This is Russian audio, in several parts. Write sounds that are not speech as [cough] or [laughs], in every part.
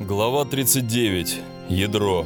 Глава 39. Ядро.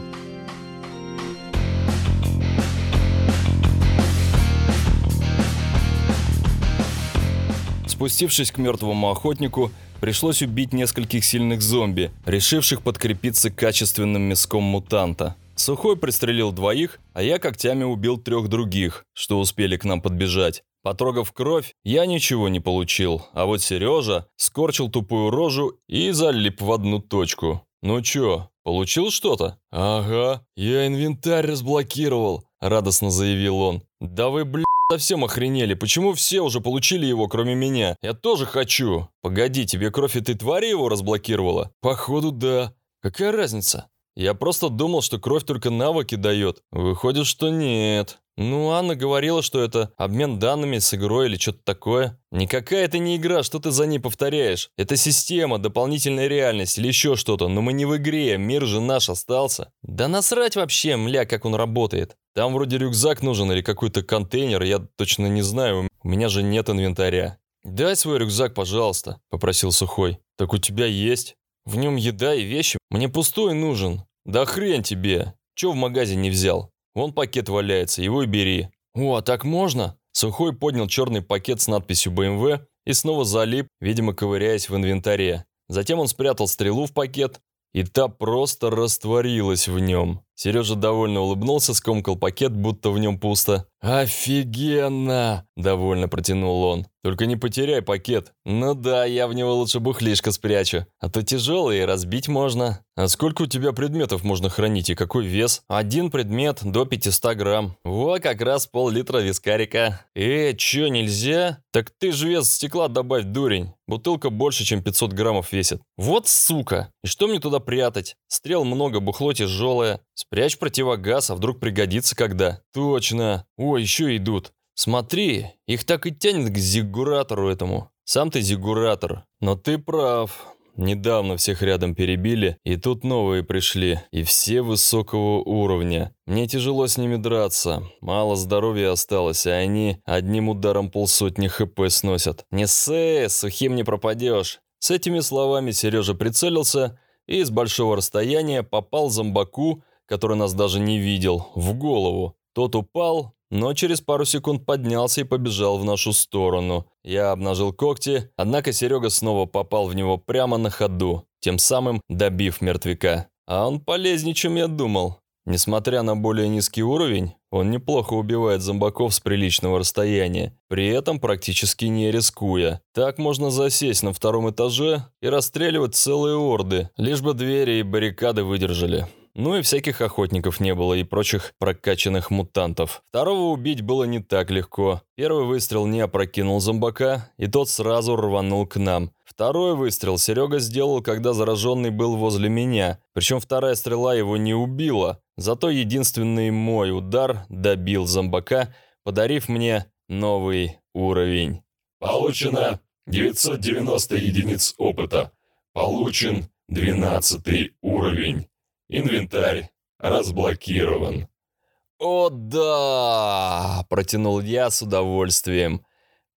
Спустившись к мертвому охотнику, пришлось убить нескольких сильных зомби, решивших подкрепиться качественным мяском мутанта. Сухой пристрелил двоих, а я когтями убил трех других, что успели к нам подбежать. Потрогав кровь, я ничего не получил, а вот Сережа скорчил тупую рожу и залип в одну точку. «Ну чё, получил что-то?» «Ага, я инвентарь разблокировал», – радостно заявил он. «Да вы, блядь, совсем охренели, почему все уже получили его, кроме меня? Я тоже хочу!» «Погоди, тебе кровь этой твари его разблокировала?» «Походу, да. Какая разница?» «Я просто думал, что кровь только навыки дает. Выходит, что нет». «Ну, Анна говорила, что это обмен данными с игрой или что-то такое». «Никакая это не игра, что ты за ней повторяешь? Это система, дополнительная реальность или еще что-то, но мы не в игре, мир же наш остался». «Да насрать вообще, мля, как он работает. Там вроде рюкзак нужен или какой-то контейнер, я точно не знаю, у меня же нет инвентаря». «Дай свой рюкзак, пожалуйста», – попросил Сухой. «Так у тебя есть. В нем еда и вещи. Мне пустой нужен». «Да хрен тебе. Че в магазине не взял?» Вон пакет валяется, его и бери». «О, а так можно?» Сухой поднял черный пакет с надписью BMW и снова залип, видимо, ковыряясь в инвентаре. Затем он спрятал стрелу в пакет, и та просто растворилась в нем. Сережа довольно улыбнулся, скомкал пакет, будто в нем пусто. «Офигенно!» – довольно протянул он. «Только не потеряй пакет». «Ну да, я в него лучше бухлишко спрячу. А то тяжелый и разбить можно». «А сколько у тебя предметов можно хранить и какой вес?» «Один предмет до 500 грамм». «Во, как раз пол-литра вискарика». «Э, чё, нельзя?» «Так ты же вес стекла добавь, дурень. Бутылка больше, чем 500 граммов весит». «Вот сука! И что мне туда прятать? Стрел много, бухло тяжелое. Спрячь противогаз, а вдруг пригодится когда». «Точно! О, еще идут. Смотри, их так и тянет к зиггуратору этому. Сам ты зиггуратор. Но ты прав. Недавно всех рядом перебили, и тут новые пришли, и все высокого уровня. Мне тяжело с ними драться, мало здоровья осталось, а они одним ударом полсотни хп сносят. Не сэ, сухим не пропадешь. С этими словами Сережа прицелился и с большого расстояния попал зомбаку, который нас даже не видел, в голову. Тот упал, но через пару секунд поднялся и побежал в нашу сторону. Я обнажил когти, однако Серега снова попал в него прямо на ходу, тем самым добив мертвяка. А он полезнее, чем я думал. Несмотря на более низкий уровень, он неплохо убивает зомбаков с приличного расстояния, при этом практически не рискуя. Так можно засесть на втором этаже и расстреливать целые орды, лишь бы двери и баррикады выдержали. Ну и всяких охотников не было и прочих прокачанных мутантов. Второго убить было не так легко. Первый выстрел не опрокинул зомбака, и тот сразу рванул к нам. Второй выстрел Серега сделал, когда зараженный был возле меня. Причем вторая стрела его не убила. Зато единственный мой удар добил зомбака, подарив мне новый уровень. Получено 990 единиц опыта. Получен 12 уровень. Инвентарь разблокирован. «О да!» – протянул я с удовольствием.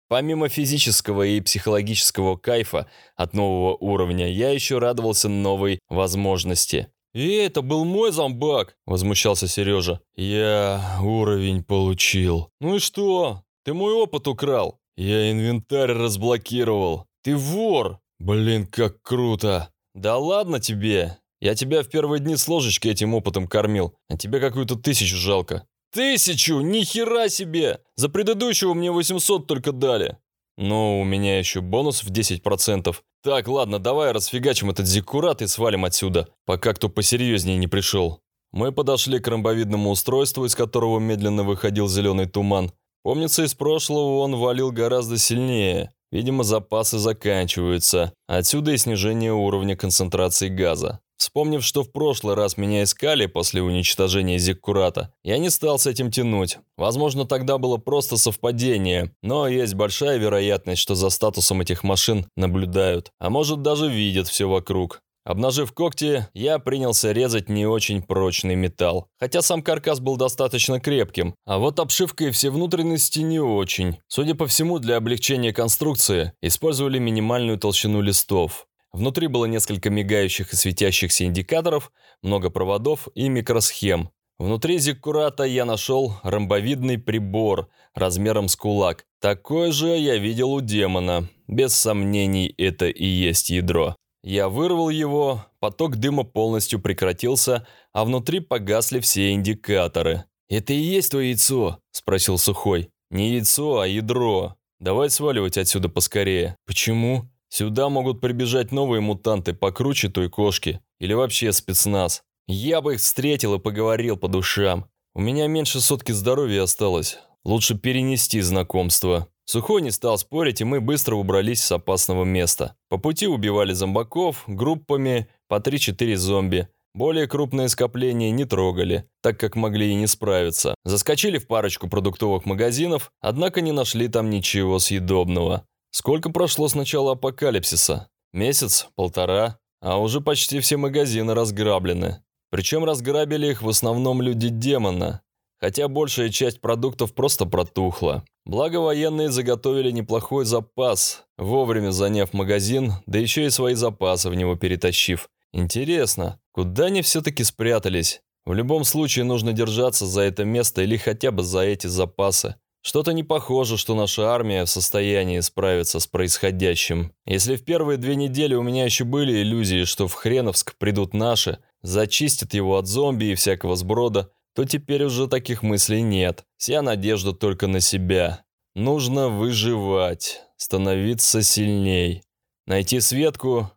Помимо физического и психологического кайфа от нового уровня, я еще радовался новой возможности. «И это был мой зомбак!» – возмущался Сережа. «Я уровень получил». «Ну и что? Ты мой опыт украл». «Я инвентарь разблокировал». «Ты вор!» «Блин, как круто!» «Да ладно тебе! Я тебя в первые дни с ложечки этим опытом кормил, а тебе какую-то тысячу жалко». «Тысячу? Ни хера себе! За предыдущего мне 800 только дали». «Ну, у меня еще бонус в 10%. Так, ладно, давай расфигачим этот зиккурат и свалим отсюда, пока кто посерьезнее не пришел». Мы подошли к ромбовидному устройству, из которого медленно выходил зеленый туман. Помнится, из прошлого он валил гораздо сильнее. Видимо, запасы заканчиваются. Отсюда и снижение уровня концентрации газа. Вспомнив, что в прошлый раз меня искали после уничтожения Зиккурата, я не стал с этим тянуть. Возможно, тогда было просто совпадение, но есть большая вероятность, что за статусом этих машин наблюдают, а может даже видят все вокруг. Обнажив когти, я принялся резать не очень прочный металл. Хотя сам каркас был достаточно крепким, а вот обшивка и все внутренности не очень. Судя по всему, для облегчения конструкции использовали минимальную толщину листов. Внутри было несколько мигающих и светящихся индикаторов, много проводов и микросхем. Внутри зиккурата я нашел ромбовидный прибор размером с кулак. Такой же я видел у демона. Без сомнений, это и есть ядро. Я вырвал его, поток дыма полностью прекратился, а внутри погасли все индикаторы. «Это и есть твое яйцо?» – спросил Сухой. «Не яйцо, а ядро. Давай сваливать отсюда поскорее». «Почему?» «Сюда могут прибежать новые мутанты покруче той кошки. Или вообще спецназ. Я бы их встретил и поговорил по душам. У меня меньше сотки здоровья осталось. Лучше перенести знакомство». Сухой не стал спорить, и мы быстро убрались с опасного места. По пути убивали зомбаков, группами, по 3-4 зомби. Более крупные скопления не трогали, так как могли и не справиться. Заскочили в парочку продуктовых магазинов, однако не нашли там ничего съедобного. Сколько прошло с начала апокалипсиса? Месяц? Полтора? А уже почти все магазины разграблены. Причем разграбили их в основном люди демона, хотя большая часть продуктов просто протухла. Благо военные заготовили неплохой запас, вовремя заняв магазин, да еще и свои запасы в него перетащив. Интересно, куда они все-таки спрятались? В любом случае нужно держаться за это место или хотя бы за эти запасы. Что-то не похоже, что наша армия в состоянии справиться с происходящим. Если в первые две недели у меня еще были иллюзии, что в Хреновск придут наши, зачистят его от зомби и всякого сброда, то теперь уже таких мыслей нет. Вся надежда только на себя. Нужно выживать, становиться сильней. Найти Светку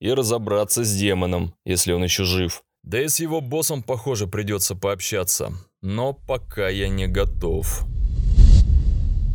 и разобраться с демоном, если он еще жив. Да и с его боссом, похоже, придется пообщаться. Но пока я не готов.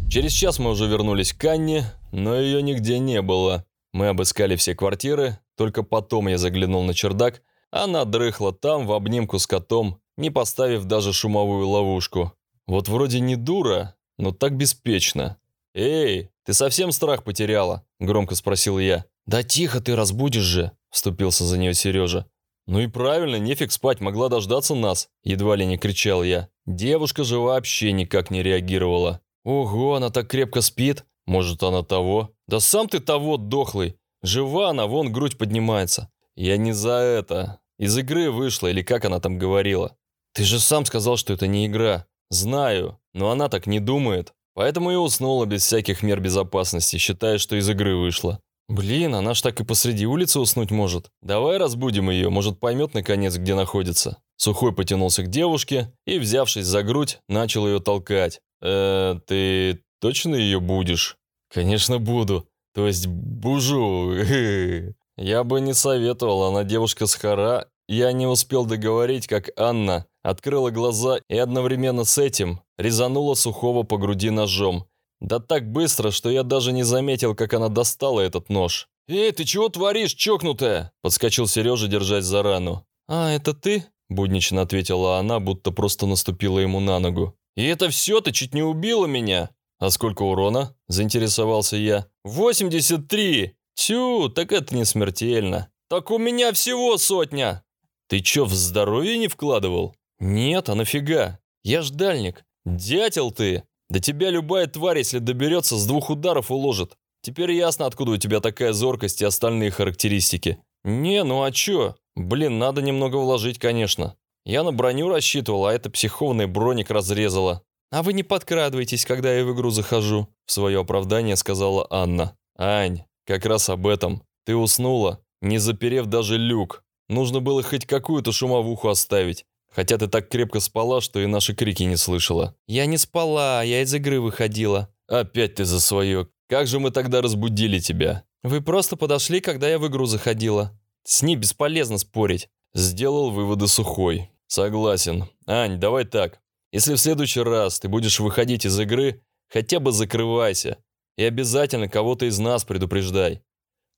Через час мы уже вернулись к Анне, но ее нигде не было. Мы обыскали все квартиры, только потом я заглянул на чердак. Она дрыхла там, в обнимку с котом, не поставив даже шумовую ловушку. Вот вроде не дура, но так беспечно. «Эй, ты совсем страх потеряла?» – громко спросил я. «Да тихо ты, разбудишь же!» – вступился за нее Сережа. «Ну и правильно, нефиг спать, могла дождаться нас!» – едва ли не кричал я. Девушка же вообще никак не реагировала. «Ого, она так крепко спит! Может, она того?» «Да сам ты того, дохлый! Жива она, вон грудь поднимается!» «Я не за это. Из игры вышла, или как она там говорила?» «Ты же сам сказал, что это не игра!» «Знаю, но она так не думает. Поэтому и уснула без всяких мер безопасности, считая, что из игры вышла. «Блин, она ж так и посреди улицы уснуть может. Давай разбудим ее, может поймет наконец, где находится». Сухой потянулся к девушке и, взявшись за грудь, начал ее толкать. «Э, ты точно ее будешь?» «Конечно буду. То есть бужу. [laughs] Я бы не советовал, она девушка с хара. Я не успел договорить, как Анна открыла глаза и одновременно с этим резанула Сухого по груди ножом. Да так быстро, что я даже не заметил, как она достала этот нож. «Эй, ты чего творишь, чокнутая?» – подскочил Сережа, держась за рану. «А, это ты?» – буднично ответила она, будто просто наступила ему на ногу. «И это все? Ты чуть не убила меня?» «А сколько урона?» – заинтересовался я. «Восемьдесят три! Тю, так это не смертельно!» «Так у меня всего сотня!» «Ты чё, в здоровье не вкладывал?» «Нет, а нафига? Я ж дальник!» «Дятел ты!» Да тебя любая тварь, если доберется, с двух ударов уложит. Теперь ясно, откуда у тебя такая зоркость и остальные характеристики. Не, ну а чё? Блин, надо немного вложить, конечно. Я на броню рассчитывал, а это психованный броник разрезала. А вы не подкрадывайтесь, когда я в игру захожу, в свое оправдание сказала Анна. Ань, как раз об этом. Ты уснула, не заперев даже люк. Нужно было хоть какую-то шумовуху оставить. Хотя ты так крепко спала, что и наши крики не слышала. Я не спала, я из игры выходила. Опять ты за свое. Как же мы тогда разбудили тебя? Вы просто подошли, когда я в игру заходила. С ней бесполезно спорить. Сделал выводы сухой. Согласен. Ань, давай так. Если в следующий раз ты будешь выходить из игры, хотя бы закрывайся. И обязательно кого-то из нас предупреждай.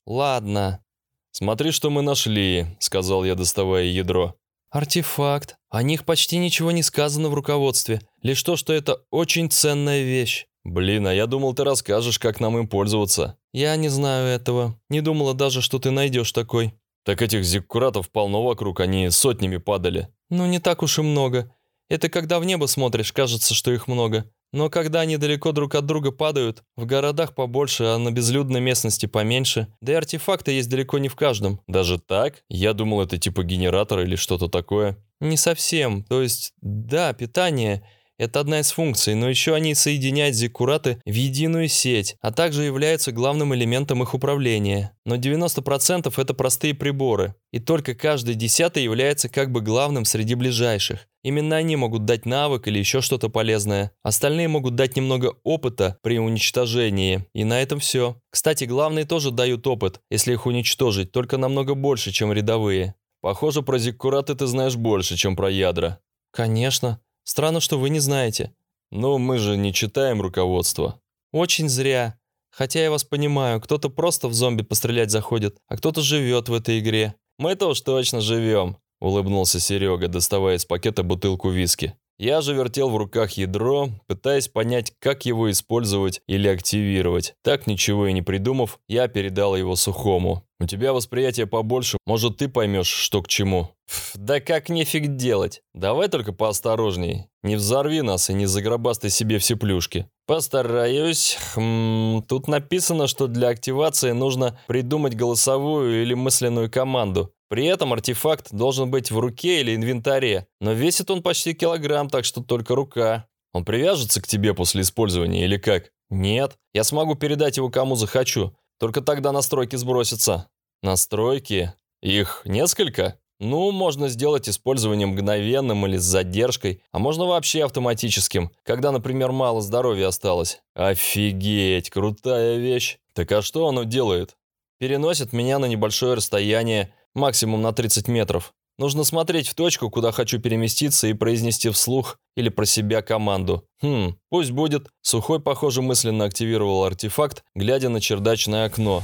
Ладно. Смотри, что мы нашли, сказал я, доставая ядро. «Артефакт. О них почти ничего не сказано в руководстве. Лишь то, что это очень ценная вещь». «Блин, а я думал, ты расскажешь, как нам им пользоваться». «Я не знаю этого. Не думала даже, что ты найдешь такой». «Так этих зиккуратов полно вокруг, они сотнями падали». «Ну, не так уж и много. Это когда в небо смотришь, кажется, что их много. Но когда они далеко друг от друга падают, в городах побольше, а на безлюдной местности поменьше, да и артефакты есть далеко не в каждом. Даже так? Я думал, это типа генератор или что-то такое. Не совсем. То есть, да, питание – это одна из функций, но еще они соединяют зиккураты в единую сеть, а также являются главным элементом их управления. Но 90% это простые приборы, и только каждый десятый является как бы главным среди ближайших. Именно они могут дать навык или еще что-то полезное. Остальные могут дать немного опыта при уничтожении, и на этом все. Кстати, главные тоже дают опыт, если их уничтожить, только намного больше, чем рядовые. Похоже, про зиккураты ты знаешь больше, чем про ядра. Конечно. Странно, что вы не знаете. Но мы же не читаем руководство. Очень зря. Хотя я вас понимаю, кто-то просто в зомби пострелять заходит, а кто-то живет в этой игре. Мы-то уж точно живем, улыбнулся Серега, доставая из пакета бутылку виски. Я же вертел в руках ядро, пытаясь понять, как его использовать или активировать. Так ничего и не придумав, я передал его Сухому. «У тебя восприятие побольше, может, ты поймешь, что к чему». «Да как нефиг делать? Давай только поосторожней. Не взорви нас и не загробастай себе все плюшки». «Постараюсь. Хм, тут написано, что для активации нужно придумать голосовую или мысленную команду. При этом артефакт должен быть в руке или инвентаре, но весит он почти килограмм, так что только рука. Он привяжется к тебе после использования или как? Нет, я смогу передать его кому захочу, только тогда настройки сбросятся. Настройки? Их несколько? Ну, можно сделать использование мгновенным или с задержкой, а можно вообще автоматическим, когда, например, мало здоровья осталось. Офигеть, крутая вещь. Так а что оно делает? Переносит меня на небольшое расстояние, максимум на 30 метров. Нужно смотреть в точку, куда хочу переместиться и произнести вслух или про себя команду. Хм, пусть будет. Сухой, похоже, мысленно активировал артефакт, глядя на чердачное окно.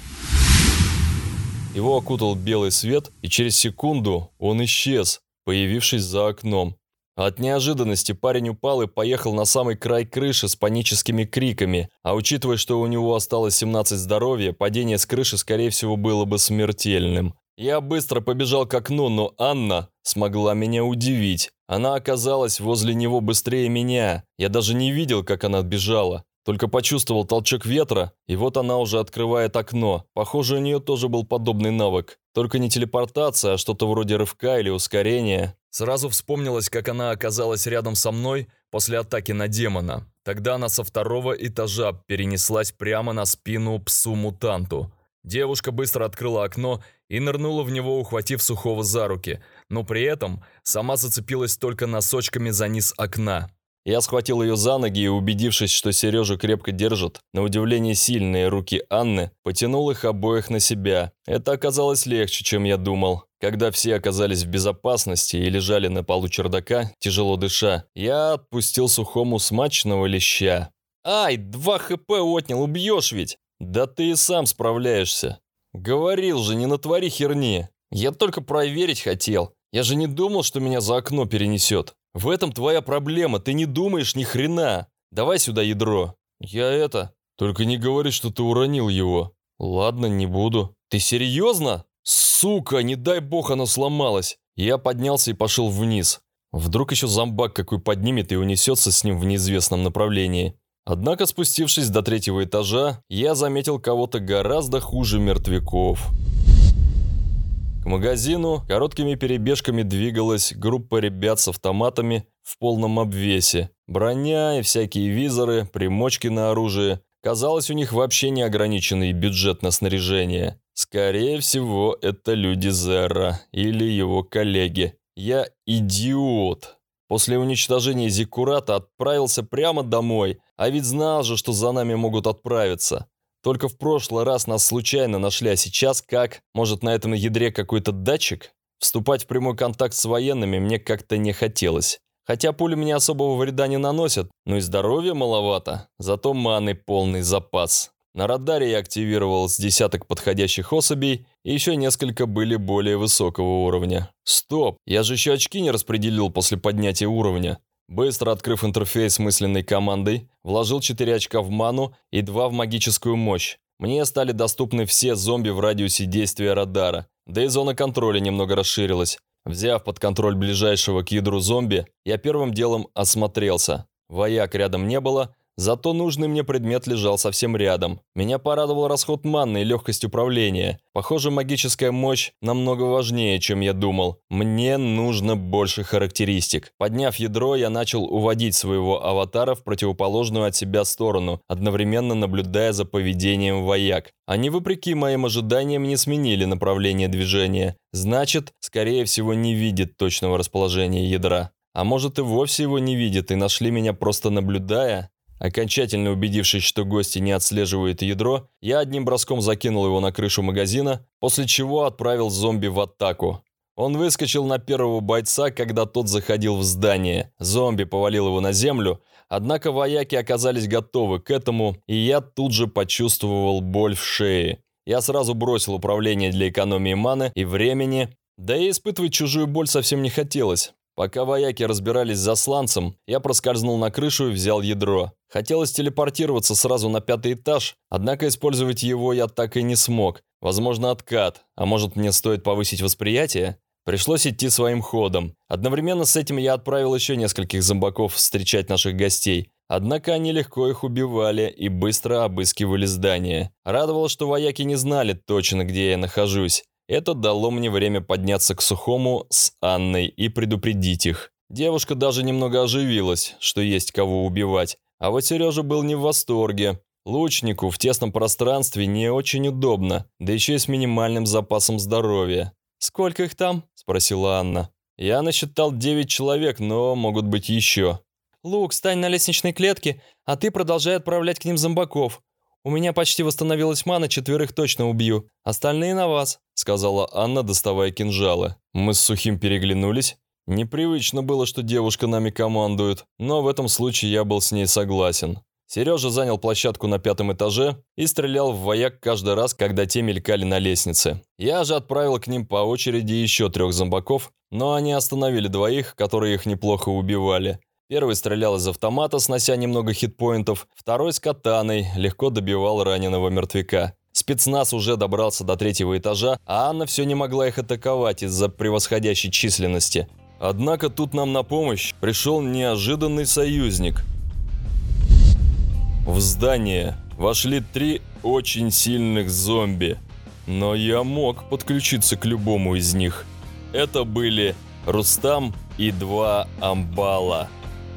Его окутал белый свет, и через секунду он исчез, появившись за окном. От неожиданности парень упал и поехал на самый край крыши с паническими криками, а учитывая, что у него осталось 17 здоровья, падение с крыши, скорее всего, было бы смертельным. Я быстро побежал к окну, но Анна смогла меня удивить. Она оказалась возле него быстрее меня. Я даже не видел, как она отбежала. Только почувствовал толчок ветра, и вот она уже открывает окно. Похоже, у нее тоже был подобный навык. Только не телепортация, а что-то вроде рывка или ускорения. Сразу вспомнилось, как она оказалась рядом со мной после атаки на демона. Тогда она со второго этажа перенеслась прямо на спину псу-мутанту. Девушка быстро открыла окно и нырнула в него, ухватив сухого за руки, но при этом сама зацепилась только носочками за низ окна. Я схватил ее за ноги и, убедившись, что Сережу крепко держат, на удивление сильные руки Анны, потянул их обоих на себя. Это оказалось легче, чем я думал. Когда все оказались в безопасности и лежали на полу чердака, тяжело дыша, я отпустил сухому смачного леща. «Ай, два хп отнял, убьешь ведь!» «Да ты и сам справляешься. Говорил же, не натвори херни. Я только проверить хотел. Я же не думал, что меня за окно перенесет. В этом твоя проблема, ты не думаешь ни хрена. Давай сюда ядро». «Я это...» «Только не говори, что ты уронил его». «Ладно, не буду». «Ты серьезно?» «Сука, не дай бог оно сломалось». Я поднялся и пошел вниз. Вдруг еще зомбак какой поднимет и унесется с ним в неизвестном направлении. Однако, спустившись до третьего этажа, я заметил кого-то гораздо хуже мертвяков. К магазину короткими перебежками двигалась группа ребят с автоматами в полном обвесе. Броня и всякие визоры, примочки на оружие. Казалось, у них вообще неограниченный бюджет на снаряжение. Скорее всего, это люди Зера или его коллеги. Я идиот. После уничтожения Зиккурата отправился прямо домой, а ведь знал же, что за нами могут отправиться. Только в прошлый раз нас случайно нашли, а сейчас как? Может, на этом ядре какой-то датчик? Вступать в прямой контакт с военными мне как-то не хотелось. Хотя пули мне особого вреда не наносят, но и здоровья маловато, зато маны полный запас. На радаре я активировал с десяток подходящих особей, и еще несколько были более высокого уровня. Стоп, я же еще очки не распределил после поднятия уровня. Быстро открыв интерфейс мысленной командой, вложил 4 очка в ману и 2 в магическую мощь. Мне стали доступны все зомби в радиусе действия радара, да и зона контроля немного расширилась. Взяв под контроль ближайшего к ядру зомби, я первым делом осмотрелся. Вояк рядом не было, Зато нужный мне предмет лежал совсем рядом. Меня порадовал расход манны и легкость управления. Похоже, магическая мощь намного важнее, чем я думал. Мне нужно больше характеристик. Подняв ядро, я начал уводить своего аватара в противоположную от себя сторону, одновременно наблюдая за поведением вояк. Они, вопреки моим ожиданиям, не сменили направление движения. Значит, скорее всего, не видит точного расположения ядра. А может и вовсе его не видит и нашли меня просто наблюдая? Окончательно убедившись, что гости не отслеживают ядро, я одним броском закинул его на крышу магазина, после чего отправил зомби в атаку. Он выскочил на первого бойца, когда тот заходил в здание. Зомби повалил его на землю, однако вояки оказались готовы к этому, и я тут же почувствовал боль в шее. Я сразу бросил управление для экономии маны и времени, да и испытывать чужую боль совсем не хотелось. Пока вояки разбирались с засланцем, я проскользнул на крышу и взял ядро. Хотелось телепортироваться сразу на пятый этаж, однако использовать его я так и не смог. Возможно, откат, а может мне стоит повысить восприятие? Пришлось идти своим ходом. Одновременно с этим я отправил еще нескольких зомбаков встречать наших гостей. Однако они легко их убивали и быстро обыскивали здание. Радовало, что вояки не знали точно, где я нахожусь. Это дало мне время подняться к Сухому с Анной и предупредить их. Девушка даже немного оживилась, что есть кого убивать. А вот Сережа был не в восторге. Лучнику в тесном пространстве не очень удобно, да еще и с минимальным запасом здоровья. «Сколько их там?» – спросила Анна. «Я насчитал девять человек, но могут быть еще». «Лук, стань на лестничной клетке, а ты продолжай отправлять к ним зомбаков. У меня почти восстановилась мана, четверых точно убью. Остальные на вас», — сказала Анна, доставая кинжалы. Мы с Сухим переглянулись. Непривычно было, что девушка нами командует, но в этом случае я был с ней согласен. Сережа занял площадку на пятом этаже и стрелял в вояк каждый раз, когда те мелькали на лестнице. Я же отправил к ним по очереди еще трех зомбаков, но они остановили двоих, которые их неплохо убивали. Первый стрелял из автомата, снося немного хитпоинтов, второй с катаной, легко добивал раненого мертвяка. Спецназ уже добрался до третьего этажа, а Анна все не могла их атаковать из-за превосходящей численности. Однако тут нам на помощь пришел неожиданный союзник. В здание вошли три очень сильных зомби, но я мог подключиться к любому из них. Это были Рустам и два Амбала.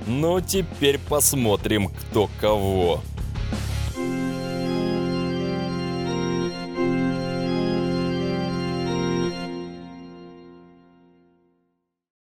Ну, теперь посмотрим, кто кого.